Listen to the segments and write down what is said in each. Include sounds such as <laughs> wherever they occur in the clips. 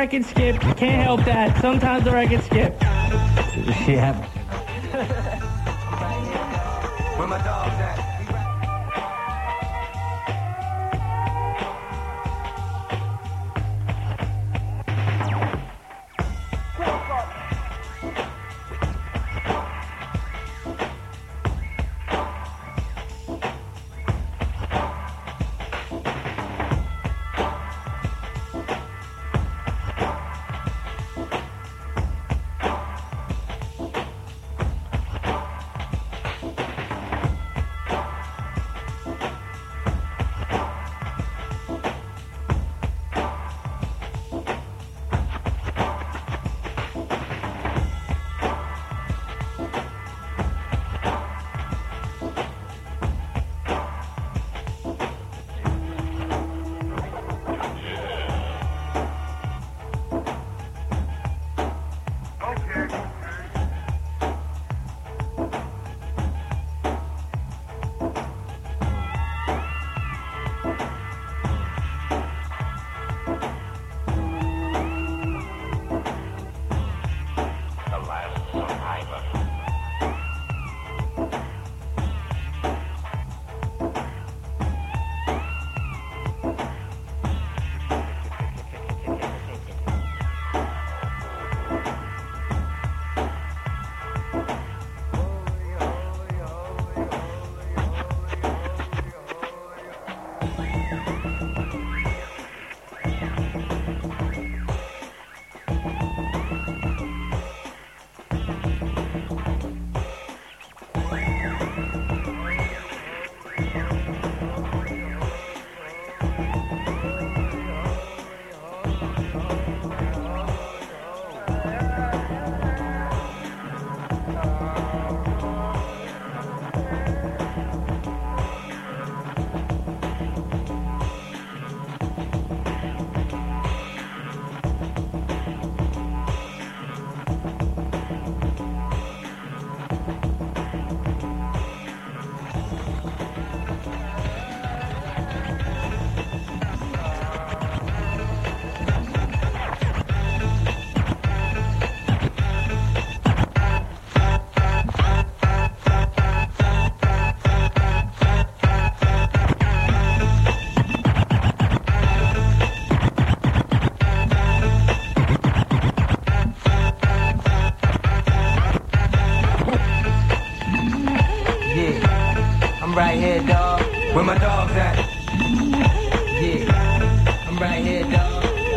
I can skip. Can't help that. Sometimes the record skipped. yeah. <laughs> Where my dog's at?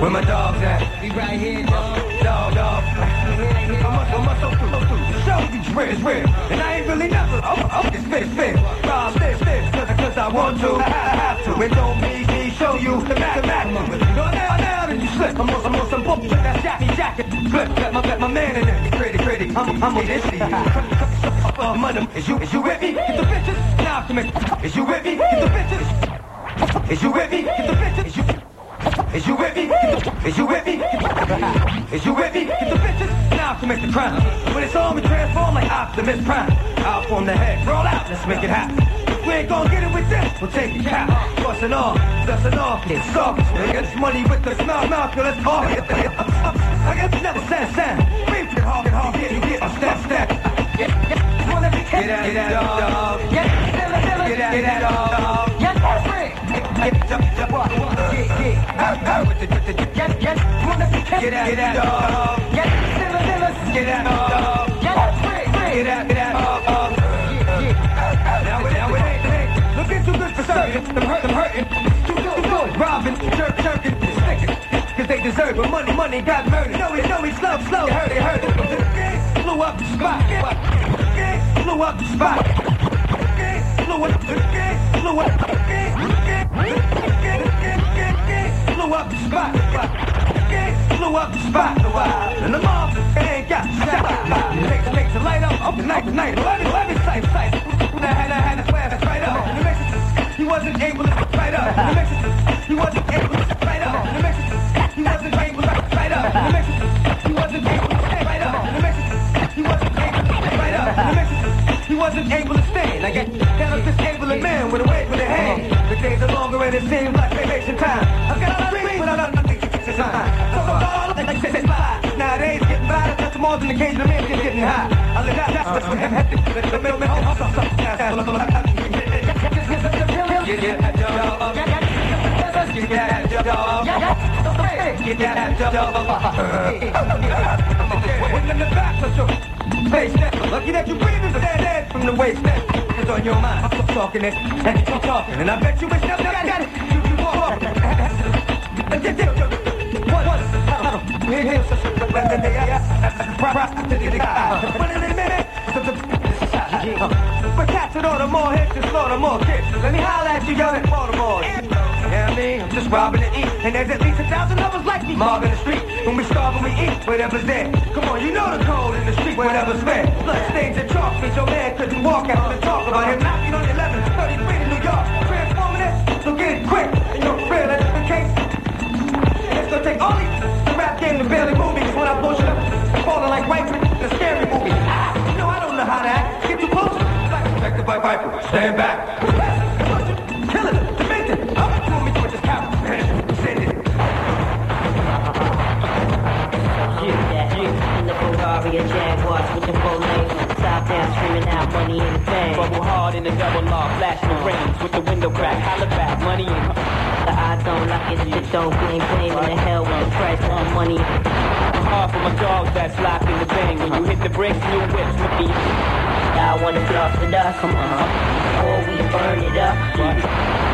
Where my dogs at? We right here, dog. Dog, dog. I'm up, I'm up, so so through. Show these ribs, ribs. And I ain't really never. I'm, I'm just fit, fit. Rob this, this, cause, cause I want to. I have to. It don't make me show you the the Mac. No, now, now that you slip. I'm on, I'm on some bullshit. That jacket, jacket. Flip, let my, let my man in there. Pretty, pretty. I'm, I'm on this to you. Uh, money. Is you, is you with me? Get the bitches. Now, come here. Is you with me? Get the bitches. Is you with me? Get the bitches. Is you, is you with me? The, is you with me? Is you with me? Get the bitches. Now commit the crime. When it's on, we transform like Optimus Prime. Out from the head, roll out, let's make it happen. We ain't gonna get it with this, we'll take it out. Bustin' off, dustin' off, it's soft. It's money with the smell, mouth, let's talk. I got never stand, stand. Beef, get hard, get hard, get you get a step, step. Get out, get out, dog. Get out, get out, dog. Blew up the spot. Blew up the spot. Blew up, blew up, blew up the spot. Blew up the spot. And the mob ain't got. Makes, makes light up, night, night. Sight, sight. He wasn't able to right up. He wasn't able to right up. He wasn't able to right up. He wasn't able to right up. He wasn't able to right up. He wasn't able to. I get down up this able man with a wave with a hand. The days are longer and it seems like vacation time. I've got a dream, but I don't think it's time. So I'm all like this is fly. Nowadays getting by, that's more than the of man getting high. I live that, that's the hectic. The middleman, oh, oh, Get that dog. Get that dog. When the. Lucky that you breathing, stand dead from the waist. It's on your mind. I'm talking it, and I'm talking, and I bet you wish never got it. You you walk. What? What? I don't. When they, but cats it order more hits and slaughter more kids. Let me holler at you, young in Baltimore. Yeah, I mean, I'm just robbing to eat. And there's at least a thousand others like me. Mob in the street. When we starve and we eat, whatever's there. Come on, you know the code in the street, whatever's fair. Blood stains and chalk, means your man couldn't walk out and talk about him knocking on 11, 33 in New York. Transforming it, so get it quick. And you're real, that's the case. And it's gonna take all these the rap game to barely move me. 'cause when I push it up, I'm falling like white in a scary movie. Ah, you know I don't know how to act. Get too close. Like protected by Viper. Stand back. Hard in the double law, the rings with the window crack, holla back, money in The I don't like it, shit don't blame, blame in the hell with the price the money. hard for my dog that's locked in the bang. When you hit the brakes, new whips with me. I wanna floss it up, come on. Or we burn it up.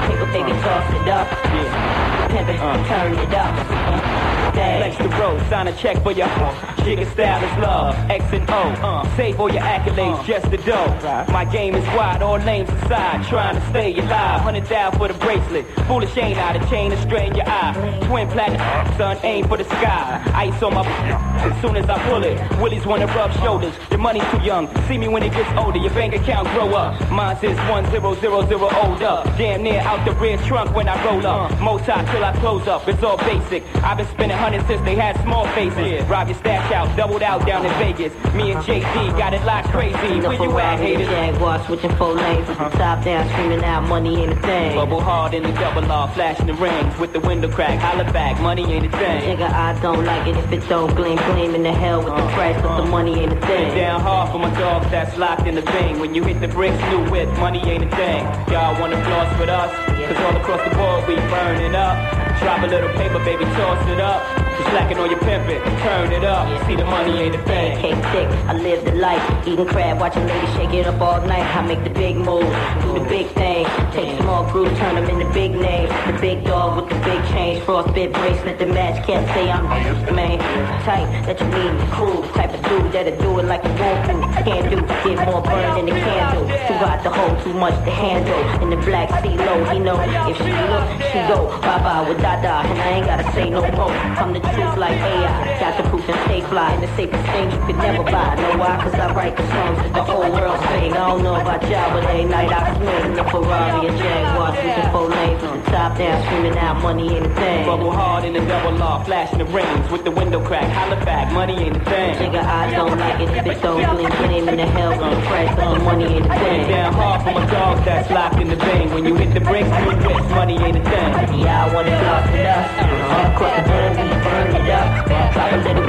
Pick a baby, toss it up. Yeah. Pimp it, uh. turn it up. Anything. Flex the sign a check for your Jigga style is love, X and O. Uh, save all your accolades, just the dough. My game is wide, all names aside. Trying to stay alive, hundred down for the bracelet. Foolish ain't out, a chain to strain your eye. Twin platinum, son, aim for the sky. Ice on my as soon as I pull it. Willies wanna rub shoulders. Your money's too young. See me when it gets older. Your bank account grow up. Mine says one zero zero zero old up. Damn near out the rear trunk when I roll up. Most high till I close up. It's all basic. I've been spending hundreds since they had small faces. Rob your stash out, doubled out down in Vegas. Me and JD got it locked crazy. Where you at, haters? Jaguar switching four lanes with the top down, screaming out money ain't a thing. Bubble hard in the double R, flashing the rings with the window crack. Holla back, money ain't a thing. Nigga, I don't like it if it don't gleam, gleam in the hell with the price, but the money ain't a thing. Down hard for my dogs that's locked in the vein. When you hit the bricks, new whip, money ain't a thing. Y'all wanna floss with us? Cause all across the board we burn it up. Drop a little paper, baby, toss it up. Just slacking on your pimpin', turn it up. See the money ain't a thing. Cake thick, I live the life. Eating crab, watching ladies shake it up all night. I make the big move, do the big thing. Take small groups, turn them into big names. The big dog with big change. Frostbit bracelet, the match. Can't say I'm the man. Tight, that you mean cool. Type of dude that'll do it like want to. Can't do, get more burn than a candle. Too hot to hold, too much to handle. In the black sea low, he know if she look, she go. Bye bye with Dada, and I ain't gotta say no more. I'm the truth like AI. Got the and stay fly. And the safest thing you could never buy. Know why? Cause I write the songs that the whole world sing. I don't know about y'all, but late night I swing. The Ferrari and Jaguar, switching four lanes the top down, screaming out money ain't a thing. Bubble hard in the double R, flashing the rings with the window crack. Holla back, money ain't a thing. Nigga, I don't like it if it don't gleam, gleam in the hell the but the money ain't a thing. Down hard for my dogs that's locked in the vein. When you hit the bricks, new whips, money ain't a thing. Y'all wanna floss with us? All across the we burn it up. Drop a little paper, baby, toss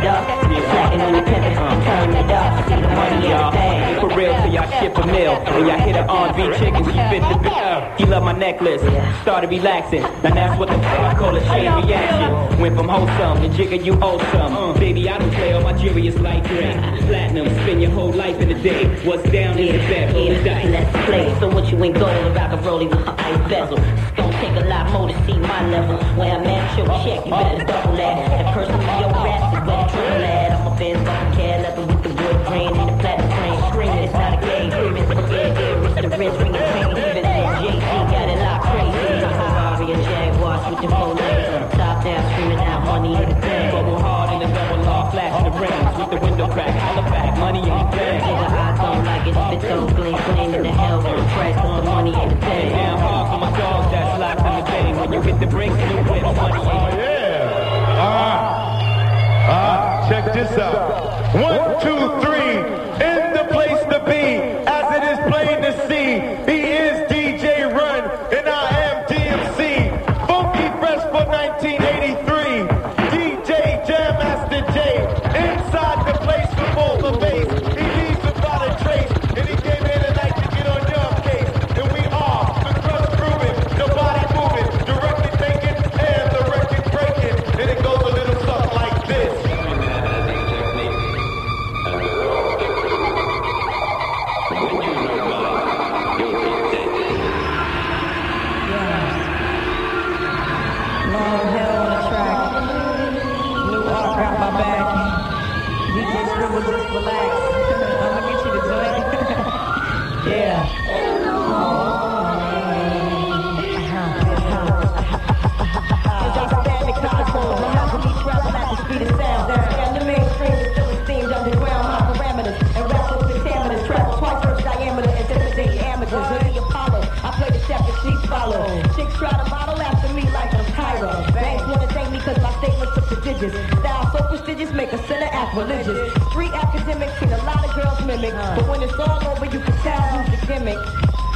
it up. Slacking on your pimpin', turn it up. See the money a Y'all, thing. for real till y'all ship a meal. When y'all hit an R&B chick and she fit the bill. He love my necklace, started relaxing. Now that's what the fuck I call a chain reaction. Went from wholesome to jigger you awesome. Baby, I don't play all my jewelry is light gray. Platinum, spend your whole life in a day. What's down is the the Yeah, let's play. So what you ain't gold, rock a rollie with an ice bezel. It's more to see my level. When I match your check, you better double that. And personally, your rap is where the triple at. I'm a Benz fucking cat, leather with the wood grain and the platinum frame. Screaming, it's not a game. Screaming, forget it. It's the wrist, ring the pain. Even Jay-Z got it locked crazy. I'm Ferrari and Jaguar, switching four lanes. Top down, screaming out money in the thing. Bubble hard in the double R, flashing the rings with the window crack. Holla back, money ain't a thing. Nigga, I don't like it if it don't gleam, gleam in the hell with the price, the money ain't a thing. Down hard for my dogs that's locked in the you hit the bricks, new whips, money ain't a thing. Yeah. Ah. Ah, check this out. One, two, three. In the place to be, Style prestigious, make a sinner act religious. Street academics seen a lot of girls mimic. But when it's all over, you can tell who's the gimmick.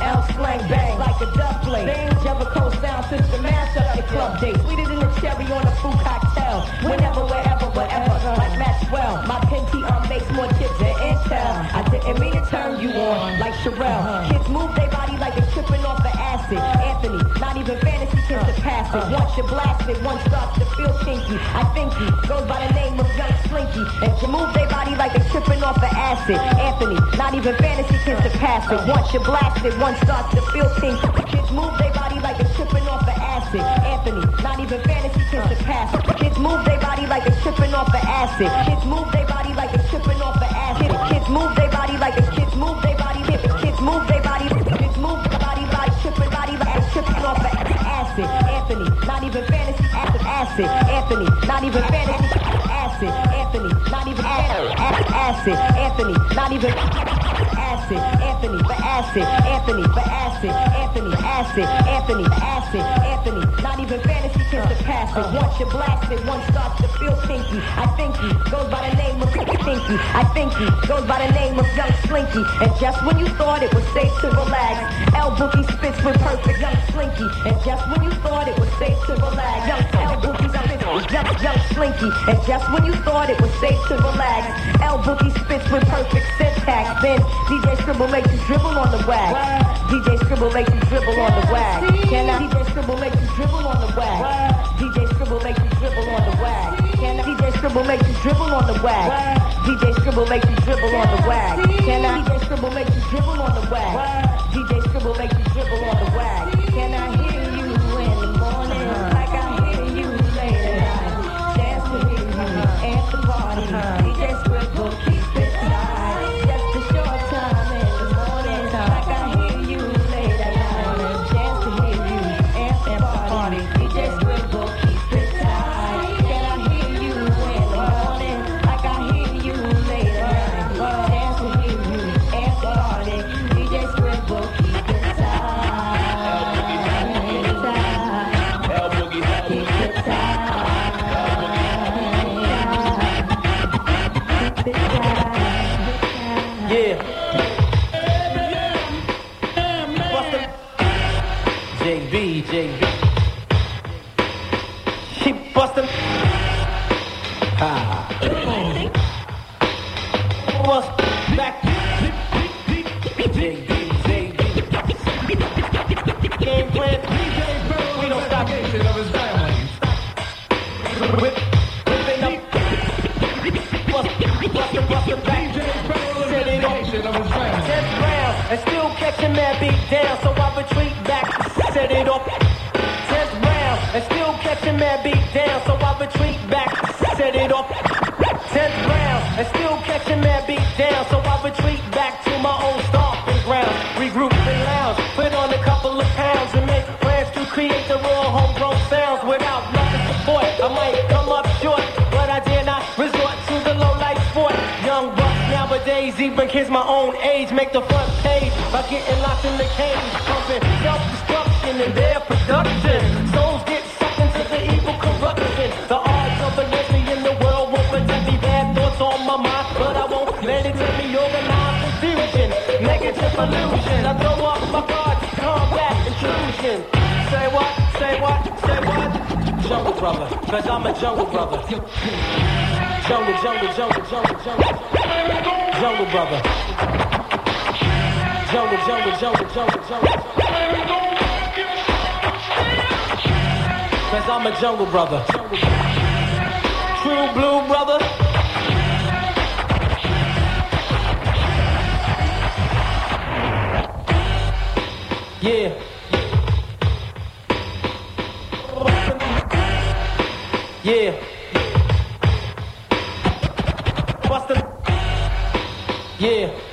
L slang bang like a duck plate. Jericho sound system mash up your club date. Sweeter than a cherry on a fruit cocktail. Whenever, wherever, wherever. Like Maxwell. My Pentium makes more chips than Intel. I didn't mean to turn you on like Cherrelle. Kids move their body like they're tripping off acid. Anthony, not even fantasy can surpass it. Once you blast it, one starts to feel kinky. I think he goes by the name of Young Slinky. And to move their body like they're tripping off the acid. Anthony, not even fantasy can surpass it. Once you blast it, one starts to feel kinky. Kids move their body like they're tripping off the acid. Anthony, not even fantasy can surpass it. Kids move their body like they're tripping off of acid. Kids move their acid. Anthony, not even acid. Anthony, not even acid. Anthony, not even acid. Anthony, for acid. Anthony, for acid. Anthony, acid. Anthony, acid. Anthony, not even fantasy can surpass it. Once you blast it, one starts to feel kinky. I think he goes by the name of Slinky. I think he goes by the name of Young Slinky. And just when you thought it was safe to relax, L Boogie spits with perfect Young Slinky. And just when you thought it was safe to relax, Young L Boogie young, young Slinky. And just when you thought it was safe to relax, L Boogie spits with perfect syntax. Then DJ Scribble makes you dribble on the wag. DJ Scribble makes you dribble on the wag. Can I? DJ Scribble makes you dribble on the wag. DJ Scribble makes you dribble on the wag. Can I? DJ Scribble makes you dribble on the wag. DJ Scribble makes you dribble on the wag. Can I? DJ Scribble makes you dribble on the wag. DJ Scribble makes you JB. Keep bustin'. Ha. Bust back. JB, plan. We don't stop. Whip, whipping up. Bust, bustin', bustin' back. Set it off. Ten rounds and still catching that beat down, so I retreat back, set it off. Catching that beat down, so I retreat back, set it off. Tenth round, and still catching that beat down, so I retreat back to my own stomping ground. Regroup and lounge, put on a couple of pounds and make plans to create the real homegrown sounds without and support. I might come up short, but I dare not resort to the low life sport. Young bucks nowadays, even kids my own age, make the front page by getting locked in the cage, pumping self-destruction in their production. Souls brother, cause I'm a jungle brother. Jungle, jungle, jungle, jungle, jungle. Jungle brother. Jungle, jungle, jungle, jungle, jungle. Cause I'm a jungle brother. True blue brother. Yeah. Yeah. Busta. Yeah.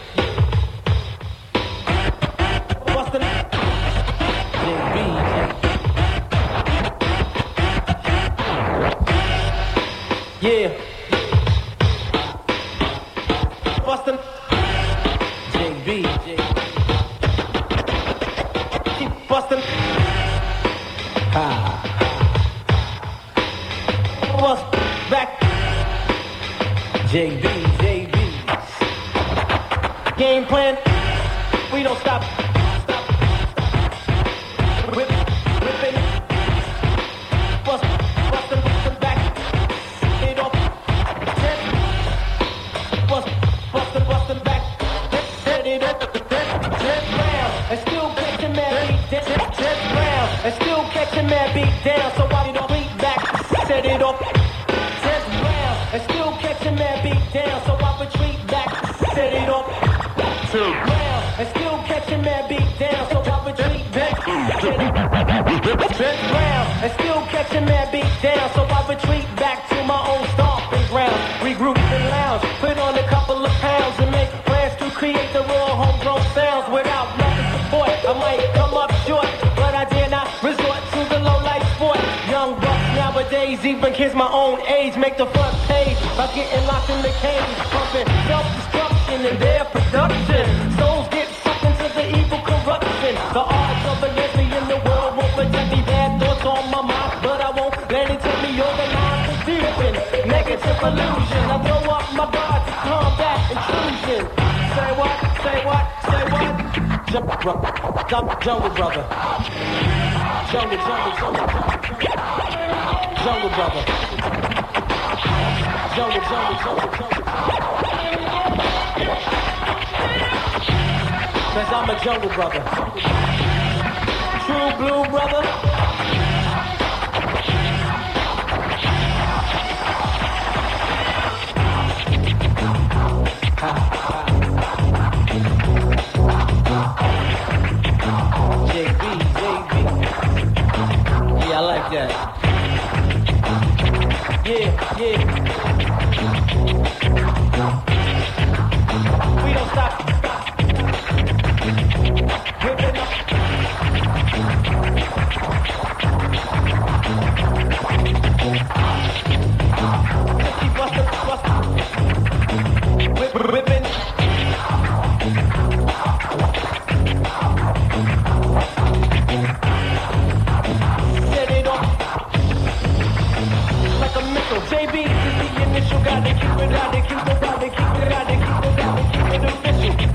Cause I'm a jungle brother. True blue brother.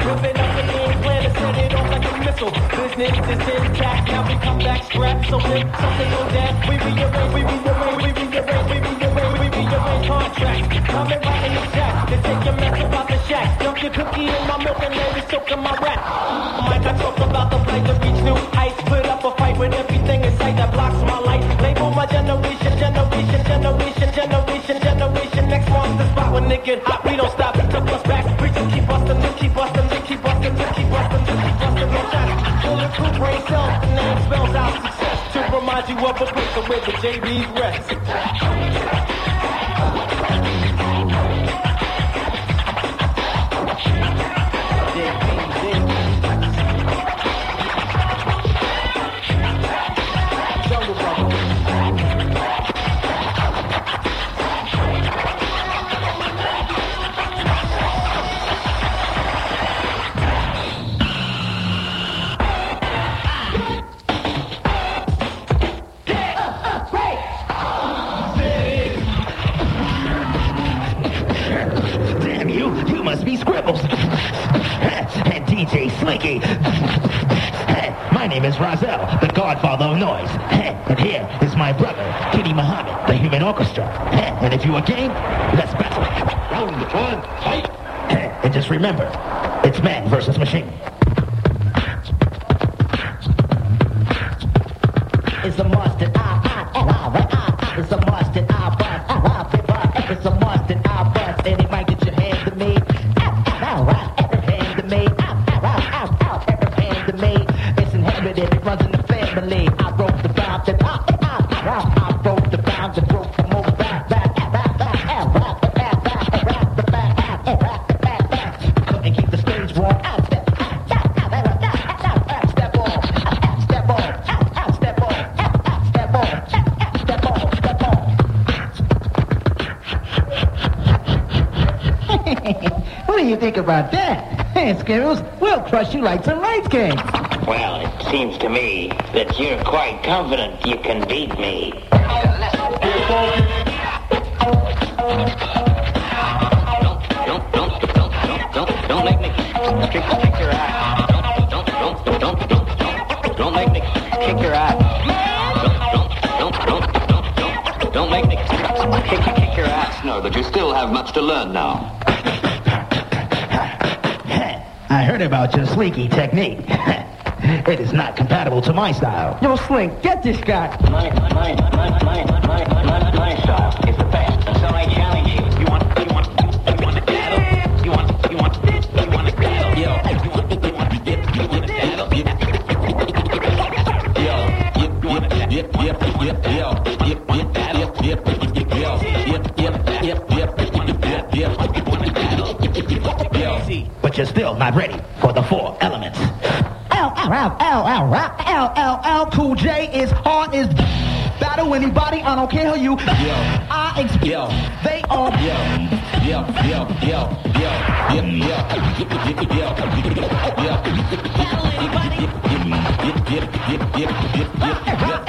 Ripping up the game plan to set it off like a missile. Business is intact, now we come back strapped. So if something goes down, we rearrange, we rearrange, we rearrange, we rearrange, we rearrange contracts. Coming right in the jack to take your mess about the shack. Dump your cookie in my milk and let soak in my rap. Mike, I talk about the flight to reach new heights. Put up a fight with everything in sight that blocks my light. Label my generation, generation, generation, generation, generation. Next one's the spot when they get hot. We don't stop. Took us back. We just keep busting, just keep busting, just keep busting, just keep busting, just keep busting. No shots. Bulletproof brain cells, the name spells out success. To remind you of a place where the JB's rest. Godfather. <coughs> And here is my brother, Kitty Muhammad, the human orchestra. <coughs> And if you are game, let's battle. <coughs> Round one, fight. And just remember, it's man versus machine. Think about that? Hey, Skittles, we'll crush you like some rice cakes. Well, it seems to me that you're quite confident you can beat me. Don't, don't, don't, don't, don't, don't make me kick, kick your ass. Don't, don't, don't, don't, don't, don't, don't make me kick your ass. Don't, don't, don't, don't, don't, don't, don't make me kick, kick, kick your ass. know that you still have much to learn now. I heard about your slinky technique. <laughs> it is not compatible to my style. Yo, Slink, get this guy. My, my, my, my, my, my, my, my style is the best, and so I Ow, ow, ow, ow, ow, ow, ow. Cool J is hard as battle anybody, I don't care who you. I ex- Yo. They all. Yo, yo, yo, yo, yo, yo, Yo,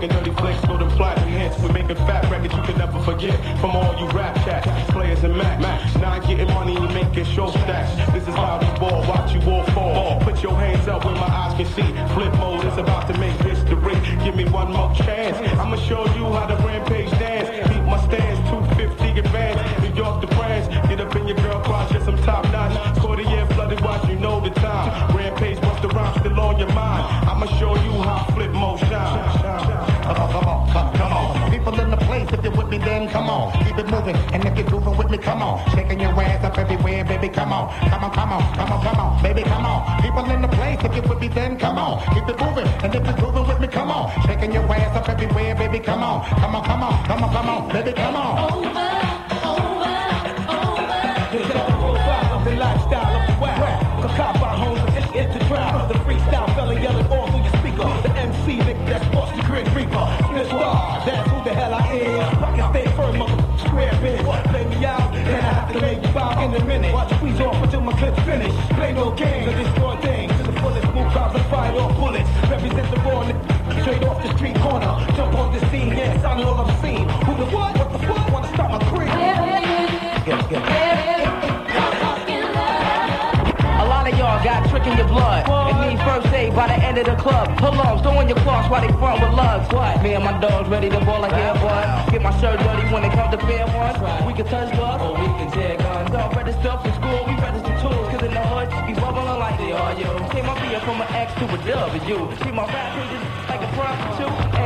Fitz. Taking dirty flicks, go to platinum hits. We're making fat records you can never forget. From all you rap cats, players and Mac. Now I'm getting money and making show stacks. This is how we ball, watch you all fall. Put your hands up where my eyes can see. Flip mode is about to make history. Give me one more chance. I'ma show you how to rampage then come on. Keep it moving, and if you're grooving with me, come on. Shaking your ass up everywhere, baby, come on. Come on, come on, come on, come on, baby, come on. People in the place, if you're with me, then come on. Keep it moving, and if you're grooving with me, come on. Shaking your ass up everywhere, baby, come on. Come on, come on, come on, come on, baby, come on. Oh, Play no games, I destroy things. To the fullest, move crowds and fire off bullets. Represent the raw straight off the street corner. Jump on the scene, yeah, sound all obscene. Who the what? What the fuck? Wanna stop my cream? Get, get. A lot of y'all got trick in your blood and need first aid by the end of the club. Pull throwing your cross while they front with lugs. What? Me and my dogs ready to ball like air one. Get my shirt dirty when it comes to fair ones. We can touch gloves or we can tear guns. Don't register for you. Came up here from an X to a W. See my rap pages like a prostitute,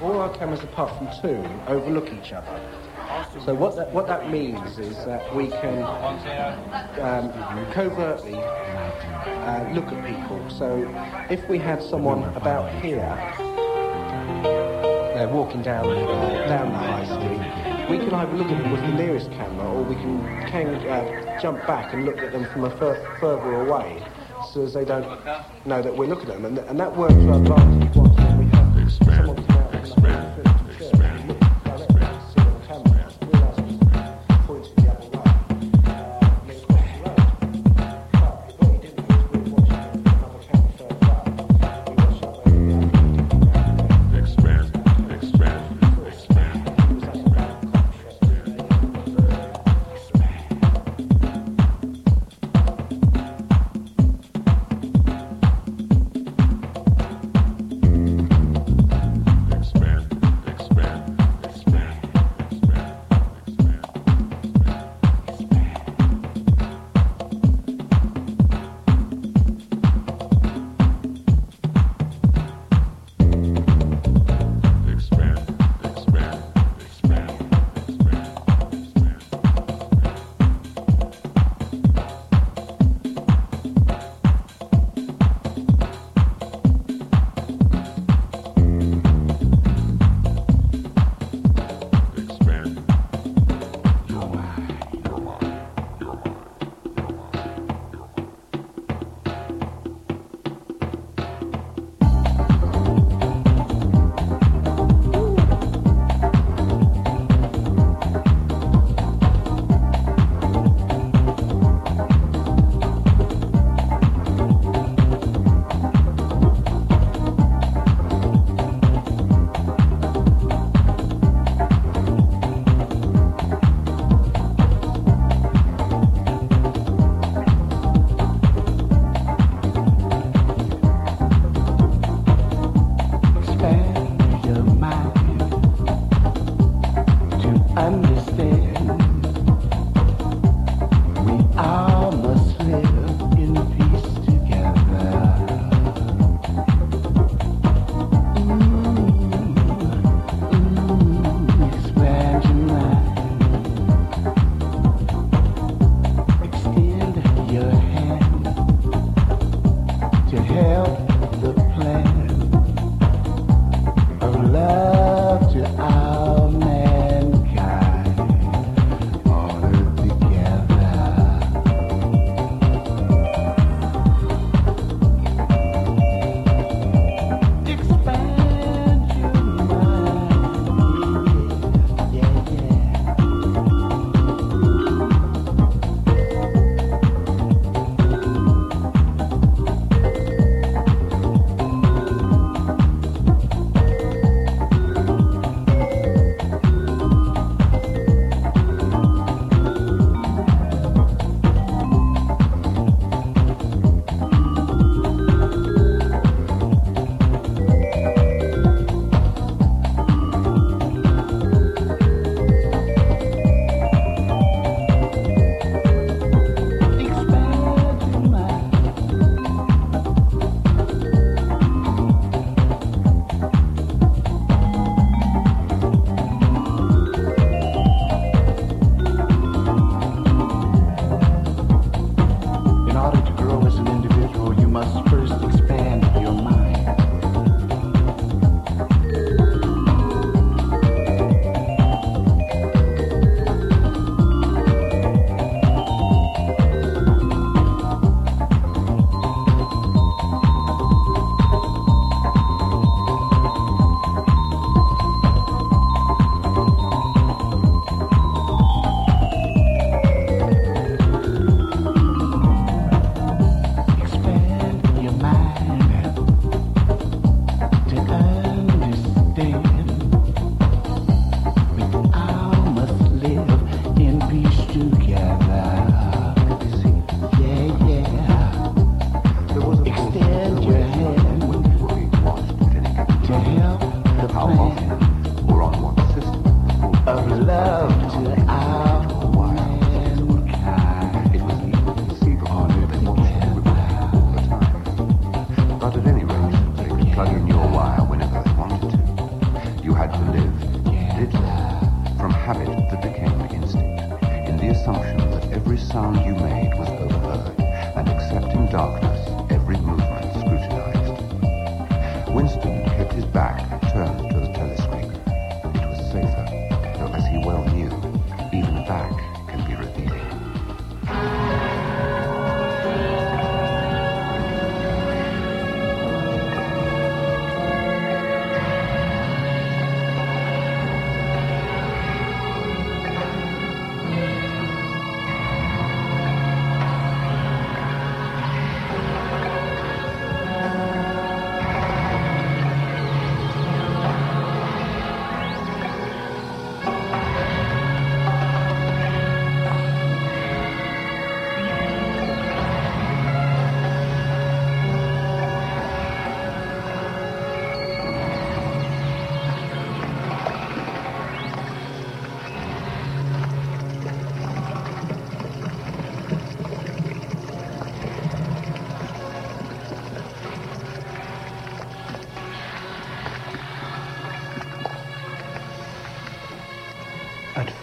All our cameras, apart from two, overlook each other. So what that, what that means is that we can um, covertly uh, look at people. So if we had someone about here, they're walking down uh, down the high street, we can either look at them with the nearest camera, or we can, can uh, jump back and look at them from a fur- further away, so as they don't know that we're looking at them, and, and that works to our advantage.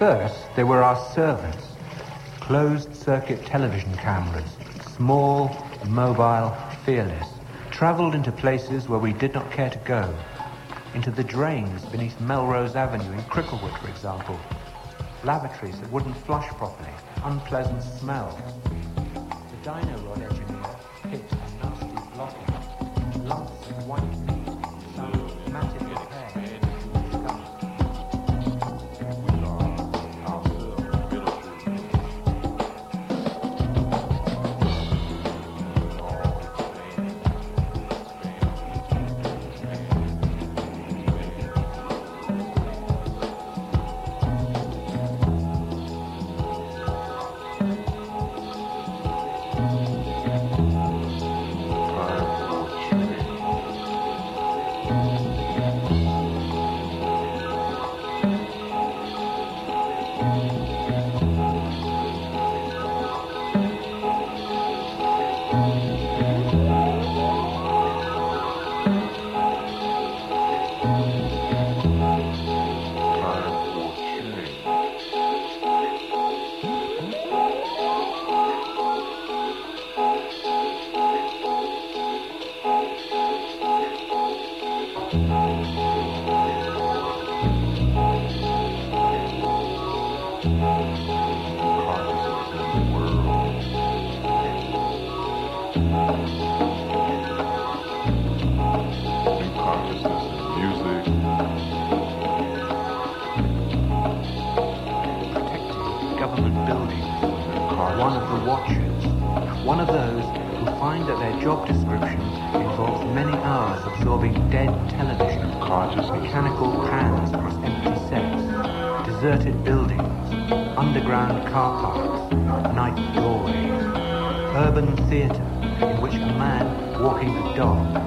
first, there were our servants, closed circuit television cameras, small, mobile, fearless, travelled into places where we did not care to go, into the drains beneath Melrose Avenue in Cricklewood, for example, lavatories that wouldn't flush properly, unpleasant smells. underground car parks, night doorways, urban theatre in which a man walking a dog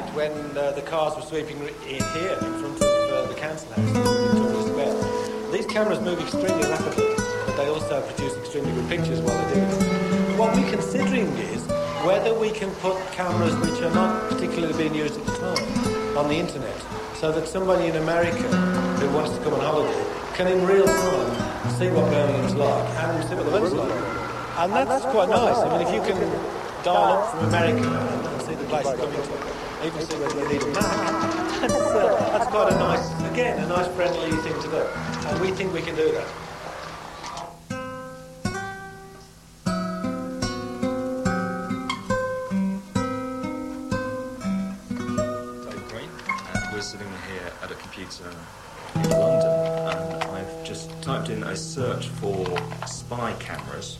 night when uh, the cars were sweeping in here in front of uh, the council house. These cameras move extremely rapidly, but they also produce extremely good pictures while they do it. What we're considering is whether we can put cameras which are not particularly being used at the time on the internet, so that somebody in America who wants to come on holiday can in real time see what Birmingham's like and see what the weather's like. And that's, and that's quite nice. I mean, if you can dial up from America and see the place you're coming to even you need a map, that's, that's quite a nice, again, a nice friendly thing to do. And we think we can do that. Dave Green, and we're sitting here at a computer in London, and I've just typed in a search for spy cameras.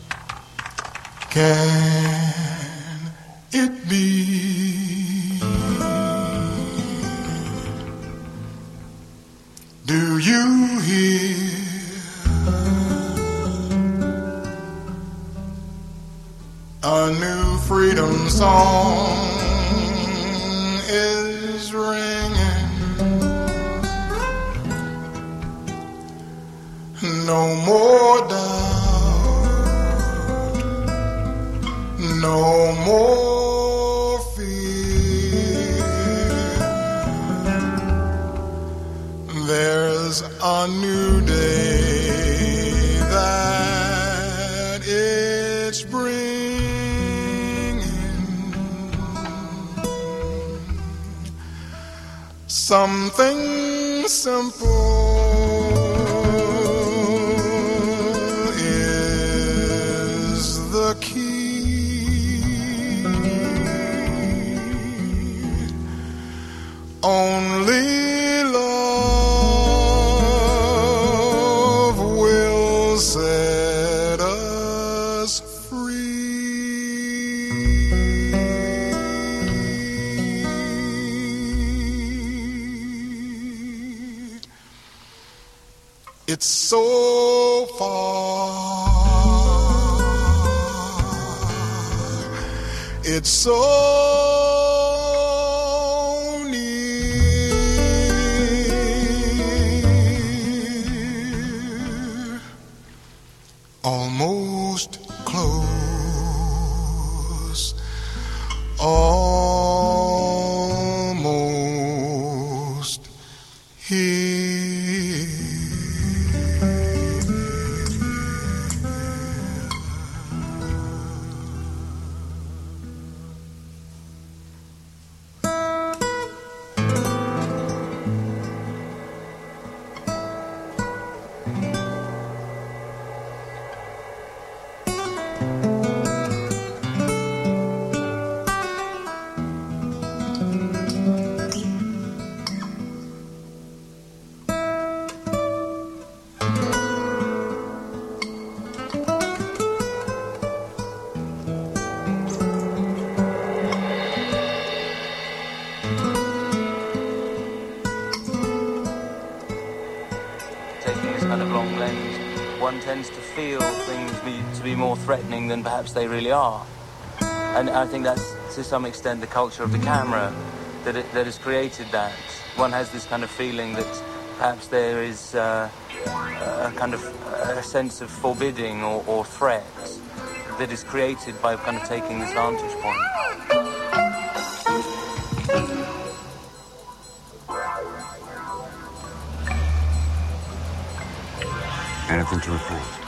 Can threatening than perhaps they really are. And I think that's to some extent the culture of the camera that, it, that has created that. One has this kind of feeling that perhaps there is uh, a kind of a sense of forbidding or, or threat that is created by kind of taking this vantage point. Anything to report?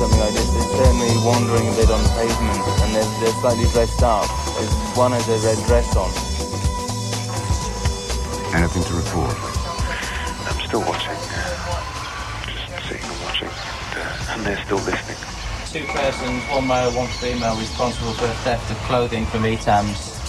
Something like this, they're certainly wandering a bit on the pavement and they're, they're slightly dressed up. There's one has a red dress on. Anything to report? I'm still watching. Just sitting and watching. Uh, and they're still listening. Two persons, one male, one female, responsible for theft of clothing from ETAMS.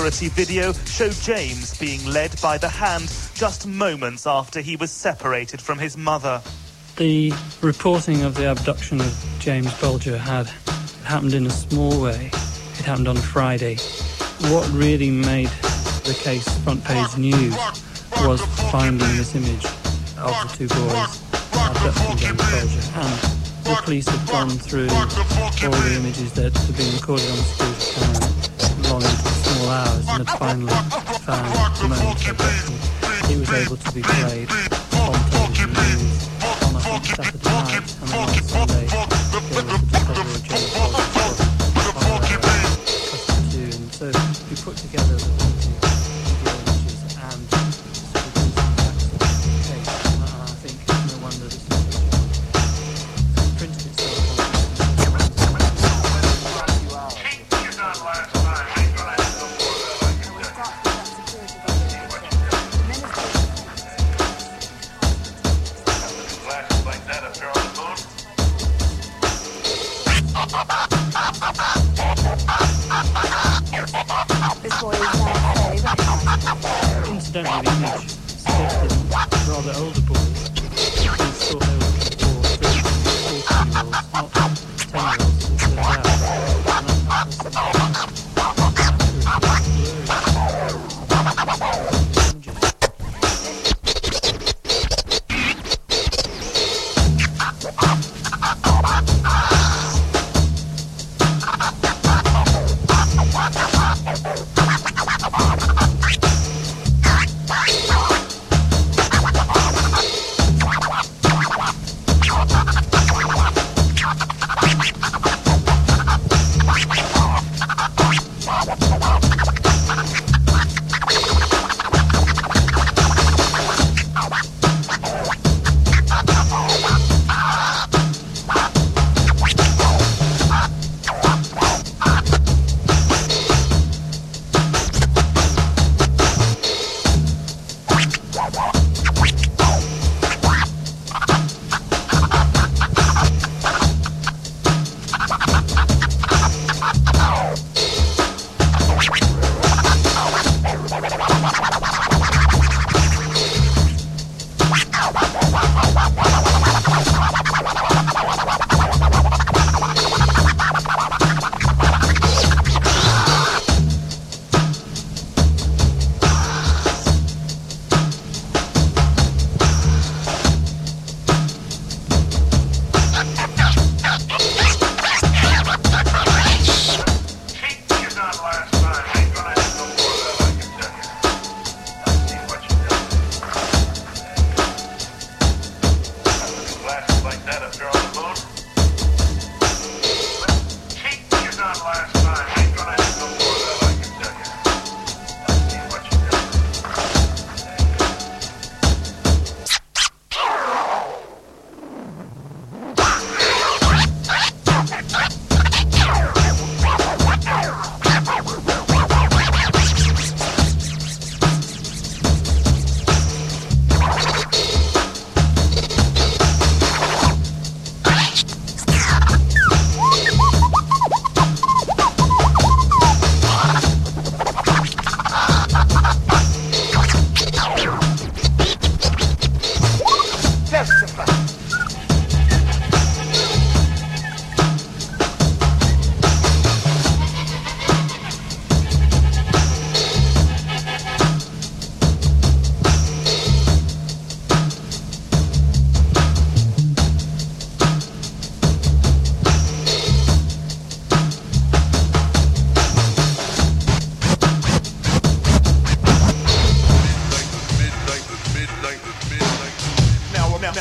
Security video showed James being led by the hand just moments after he was separated from his mother. The reporting of the abduction of James Bulger had happened in a small way. It happened on a Friday. What really made the case front page news was finding this image of the two boys abducting James Bulger. And the police had gone through all the images that had been recorded on the security camera and had finally found the moment abduction. He was able to be played on television on think Saturday night and Sunday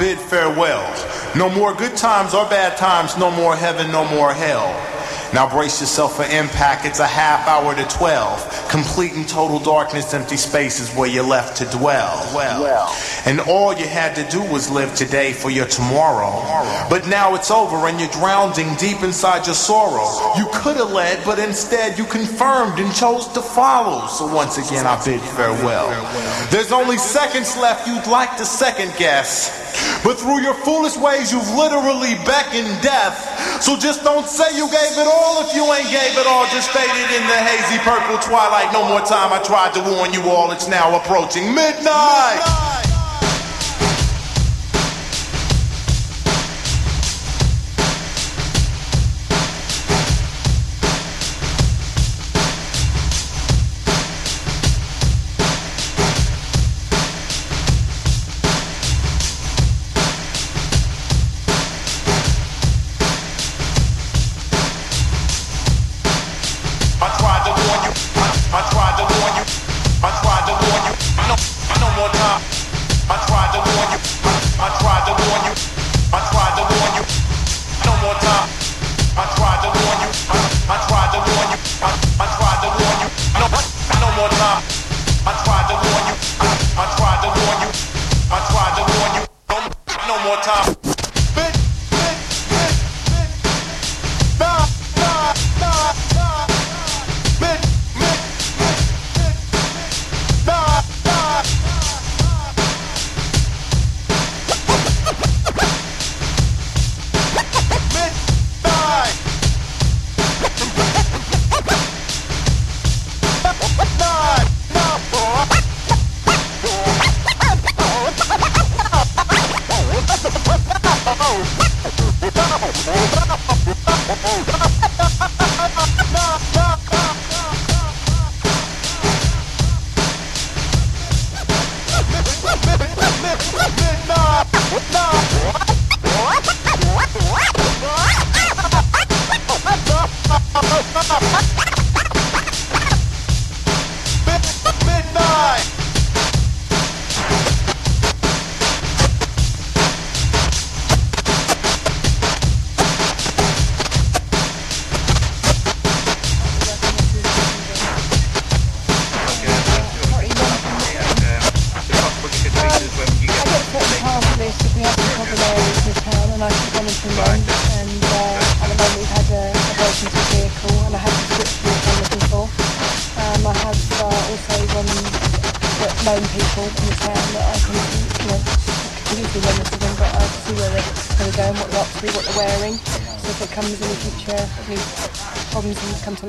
Bid farewell. No more good times or bad times, no more heaven, no more hell. Now brace yourself for impact. It's a half hour to 12. Complete and total darkness, empty spaces where you're left to dwell. Well, and all you had to do was live today for your tomorrow. But now it's over and you're drowning deep inside your sorrow. You could have led, but instead you confirmed and chose to follow. So once again, I bid farewell. There's only seconds left you'd like to second guess. But through your foolish ways, you've literally beckoned death. So just don't say you gave it all if you ain't gave it all. Just faded in the hazy purple twilight. No more time. I tried to warn you all. It's now approaching midnight. I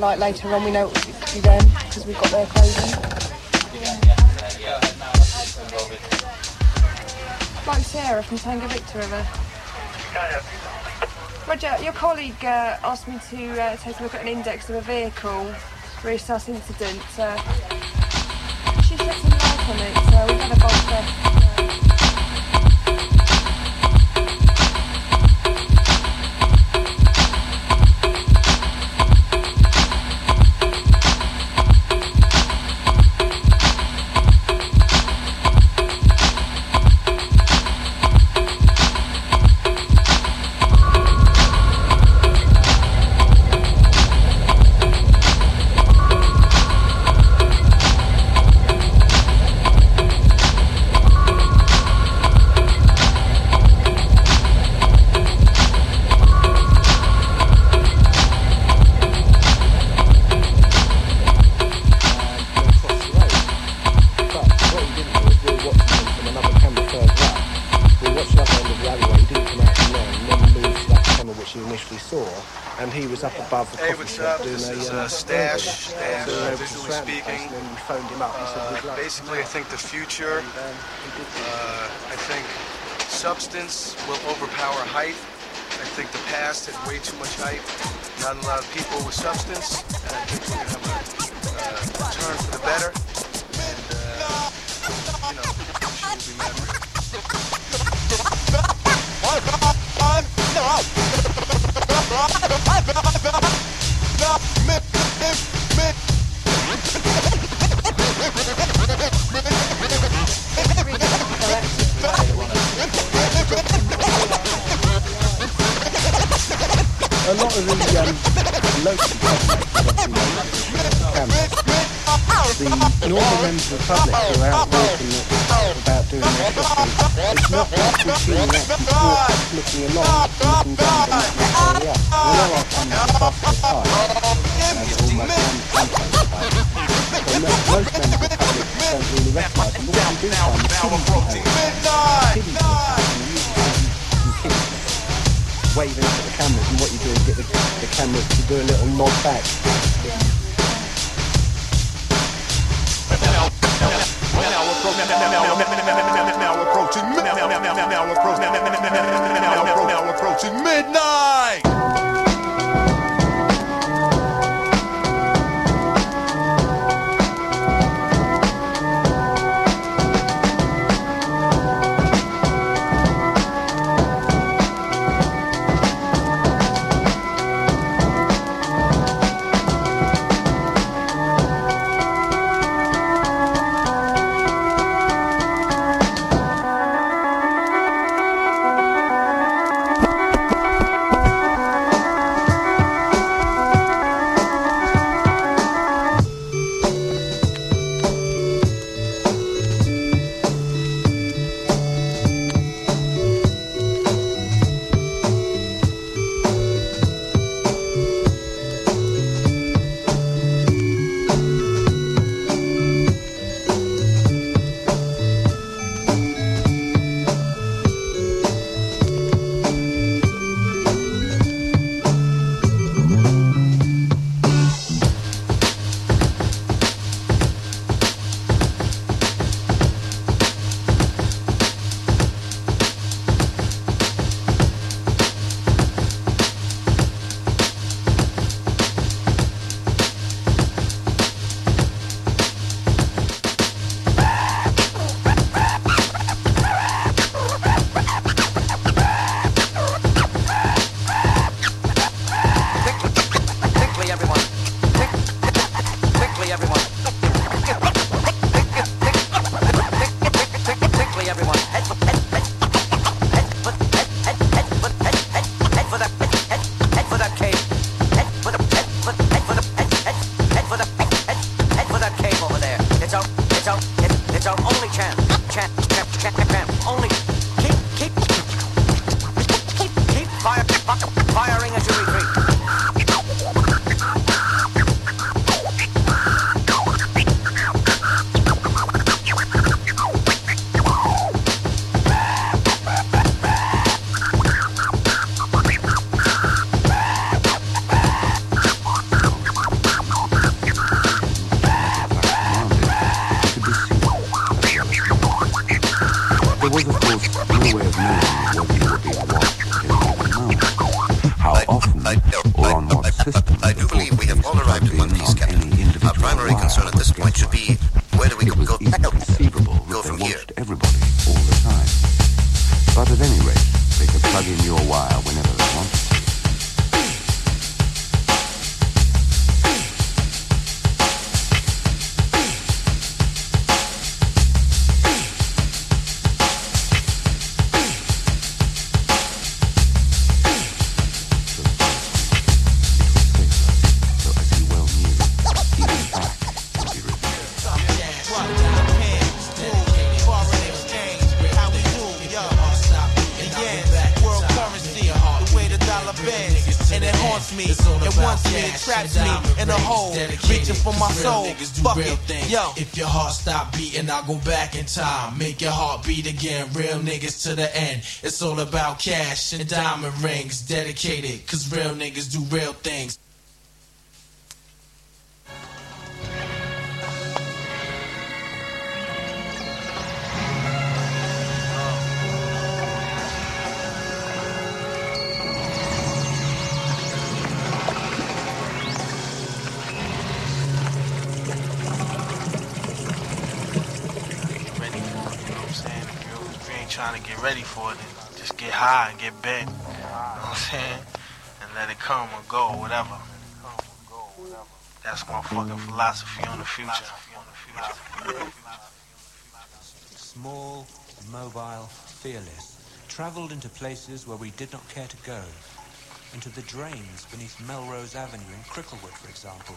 light later on, we know what to do then because we've got their clothing. Like Sarah from Tango Victor River. Roger, your colleague uh, asked me to uh, take a look at an index of a vehicle, reassess incident. Uh, she shed some light on it, so we've had a theft. Basically, I think the future, uh, I think substance will overpower height. I think the past had way too much hype, not a lot of people with substance, and I think we're gonna have the public who are out walking about doing their shopping, it's not like we've seen them actually walk looking along, looking down the area. We know our cameras are as high, and almost high. So mo- most members of the public don't really recognise them. But we do find is hidden cameras. Hidden cameras. And usually some waving at the cameras, and what you do is get the, the cameras to do a little nod back. Now approaching midnight. Course, way of at. How often or on what system I do believe we have all arrived in one piece, Captain. Our primary concern at this point should be where do we go, go, again. Real niggas to the end. It's all about cash and diamond rings. Dedicated, cause real niggas do real things. high and get bent. You know what I'm saying? And let it come or go, whatever. That's my fucking philosophy on the future. Small, mobile, fearless, travelled into places where we did not care to go, into the drains beneath Melrose Avenue in Cricklewood, for example.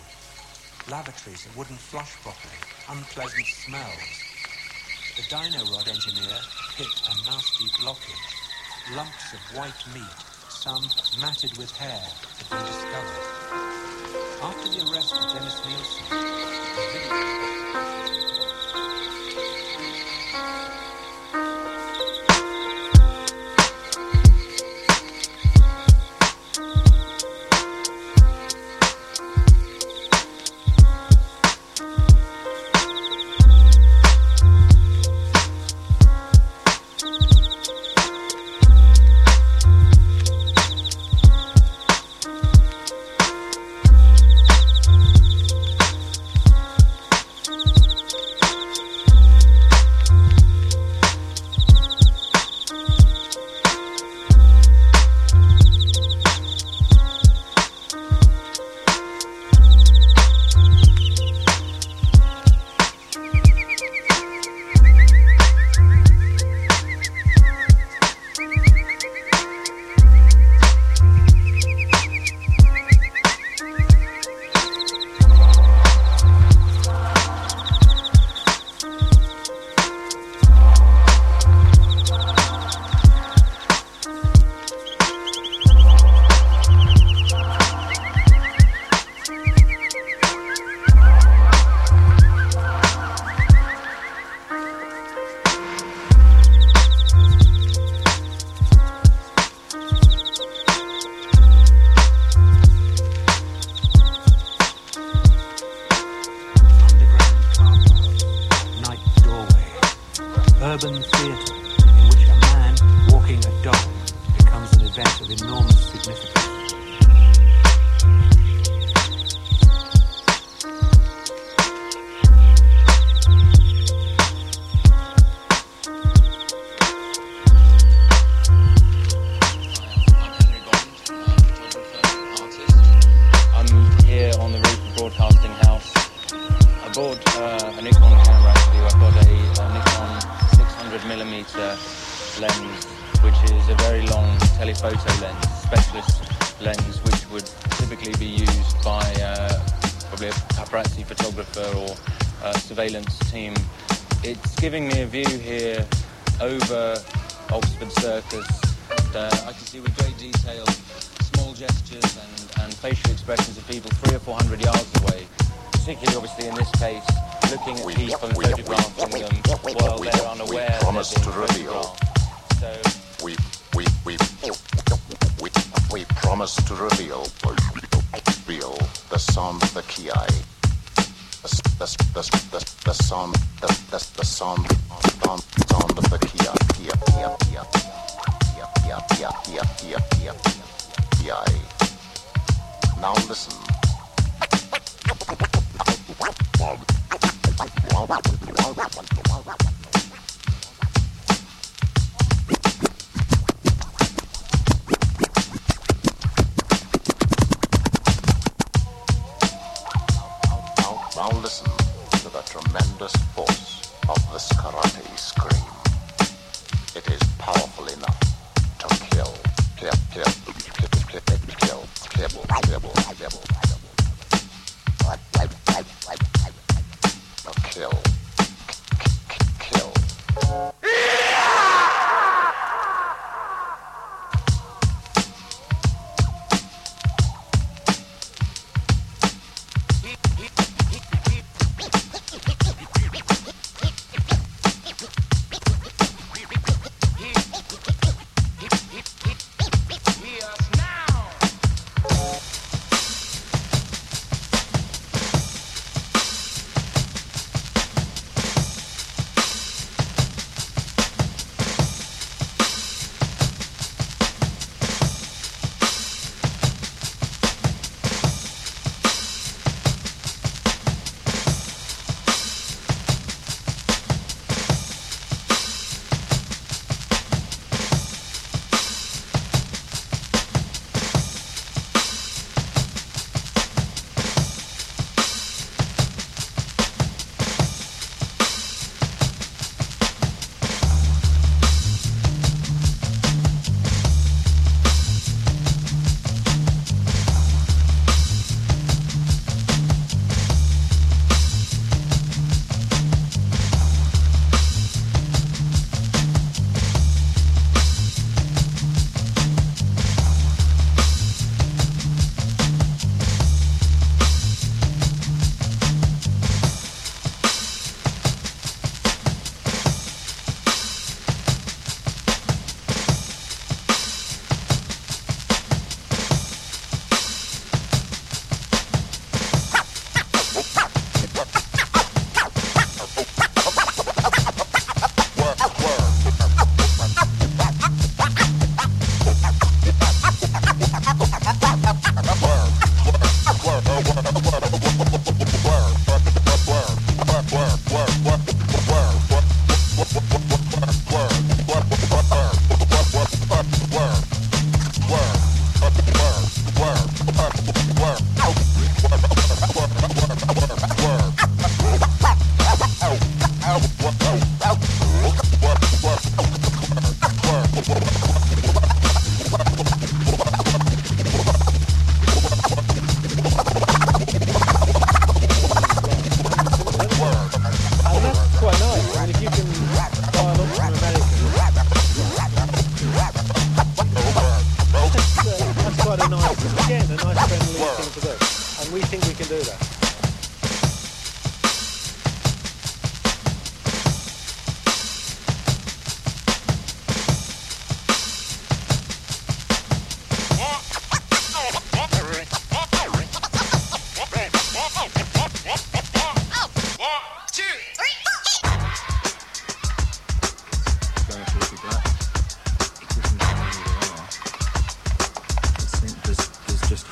Lavatories that wouldn't flush properly, unpleasant smells. The Dyno-Rod engineer hit a nasty blockage lumps of white meat, some matted with hair, had been discovered. After the arrest of Dennis Nilsen,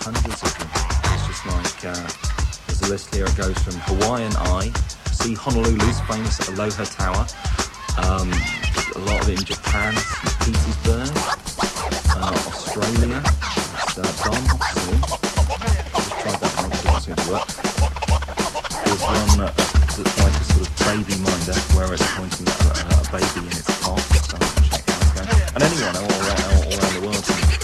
hundreds of them. It's just like uh, there's a list here. It goes from Hawaiian Eye, see Honolulu's famous at Aloha Tower. Um, a lot of it in Japan, St. Petersburg, uh, Australia, it's, uh, Bomb, actually. Just tried that one, it doesn't seem to work. There's one uh, that's like a sort of baby minder where it's pointing at a, a baby in its cock. So check going. And anyone all around, all around the world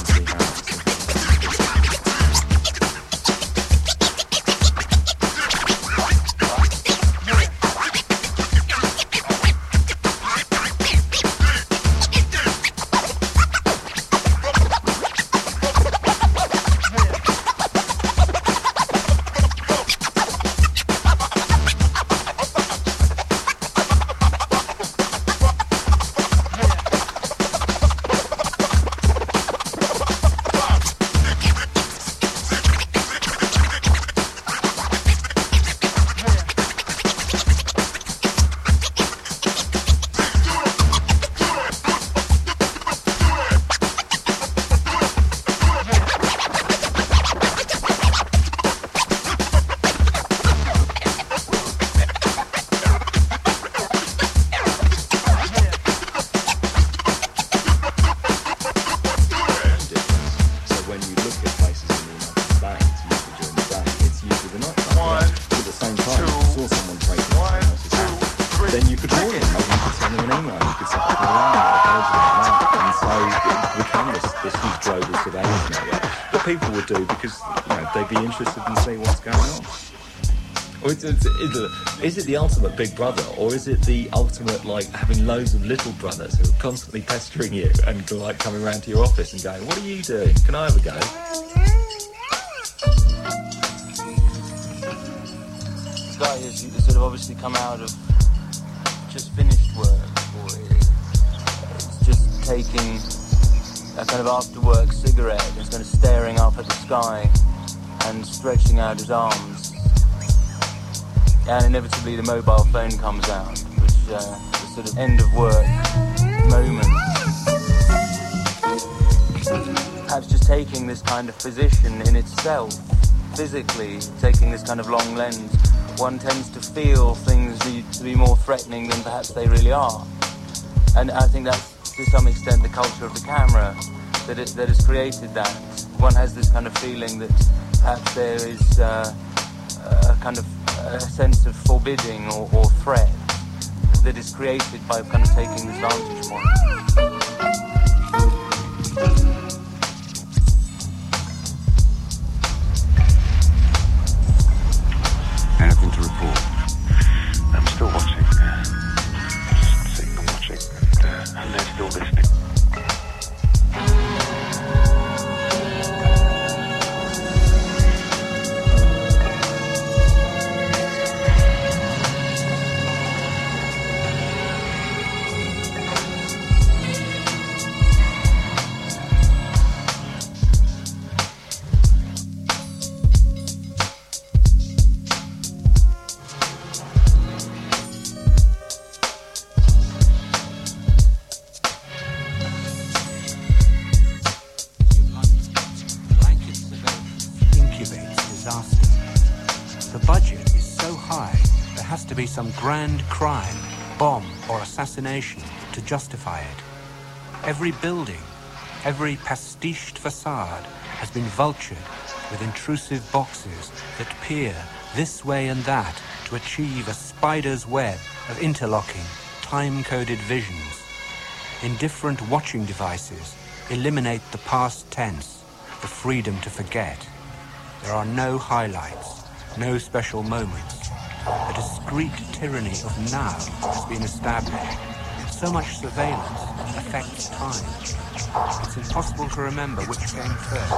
Or is it, is, it, is the ultimate big brother, or is it the ultimate like having loads of little brothers who are constantly pestering you and like coming around to your office and going, "What are you doing? Can I have a go?" This guy has sort of obviously come out of just finished work, or it's just taking a kind of after work cigarette and kind of staring up at the sky and stretching out his arms. And inevitably the mobile phone comes out, which uh, the sort of end of work moment. Perhaps just taking this kind of position in itself, physically taking this kind of long lens, one tends to feel things need to be more threatening than perhaps they really are. And I think that's to some extent the culture of the camera that, it, that has created that. One has this kind of feeling that perhaps there is uh, a sense of forbidding or, or threat that is created by kind of taking this vantage point. Or assassination to justify it. Every building, every pastiched facade has been vultured with intrusive boxes that peer this way and that to achieve a spider's web of interlocking, time-coded visions. Indifferent watching devices eliminate the past tense, the freedom to forget. There are no highlights, no special moments. A discrete tyranny of now has been established. So much surveillance affects time. It's impossible to remember which came first.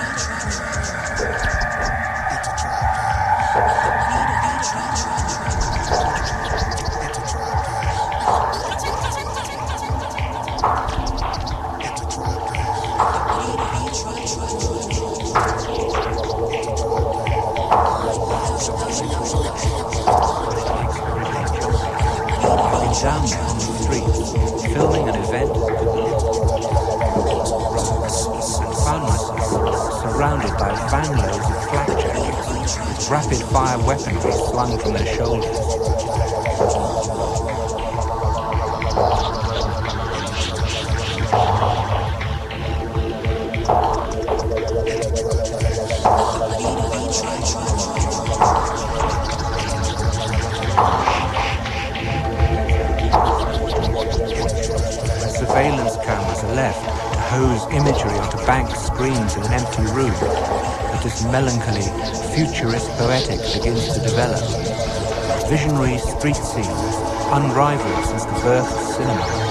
I've loads of flak jackets with rapid-fire weaponry slung from their shoulders. Surveillance cameras are left to hose imagery onto bank screens in an empty room. This melancholy, futurist poetic begins to develop. Visionary street scenes, unrivaled since the birth of cinema.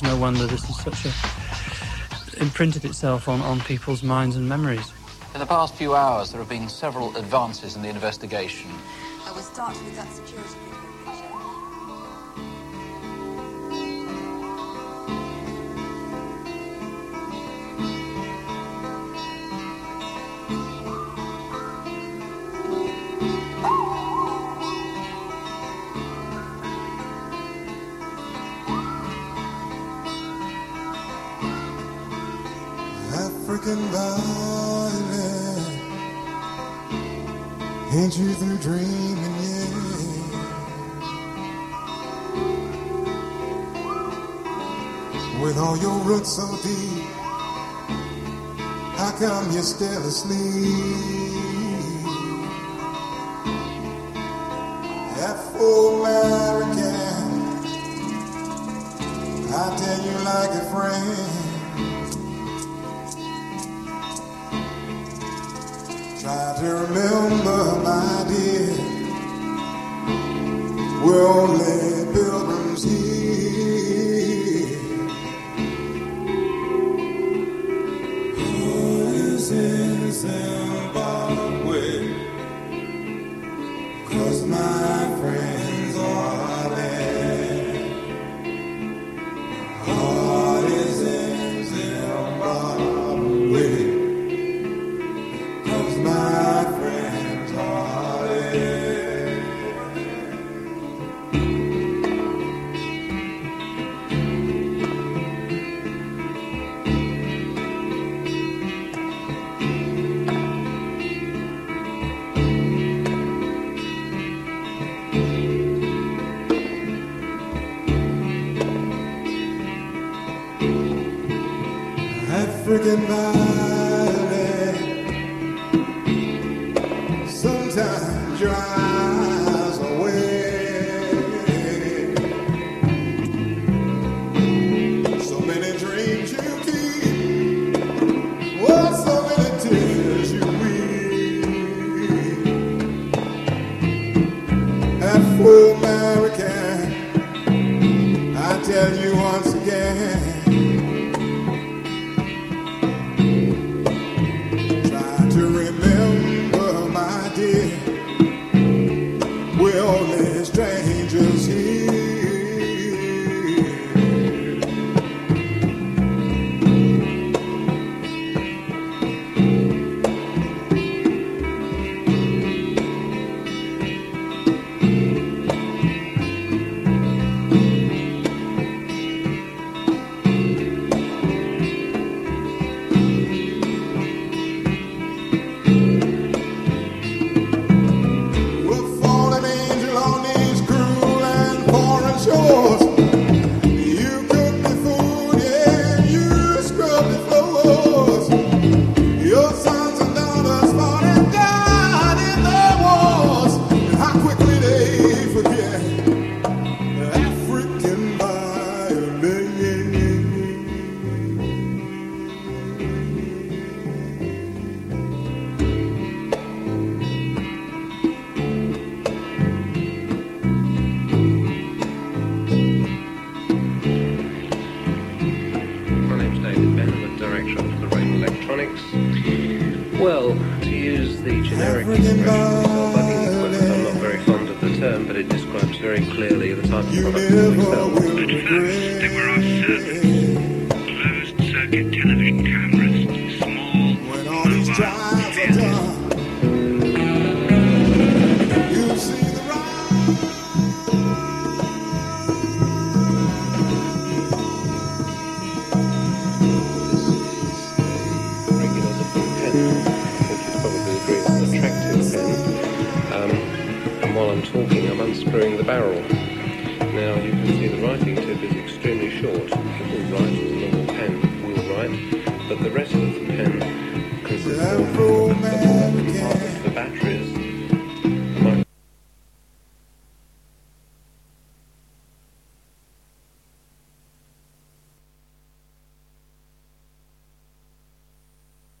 it's no wonder this is such a imprinted itself on, on people's minds and memories. In the past few hours, there have been several advances in the investigation. I will start with that security. still asleep. African night.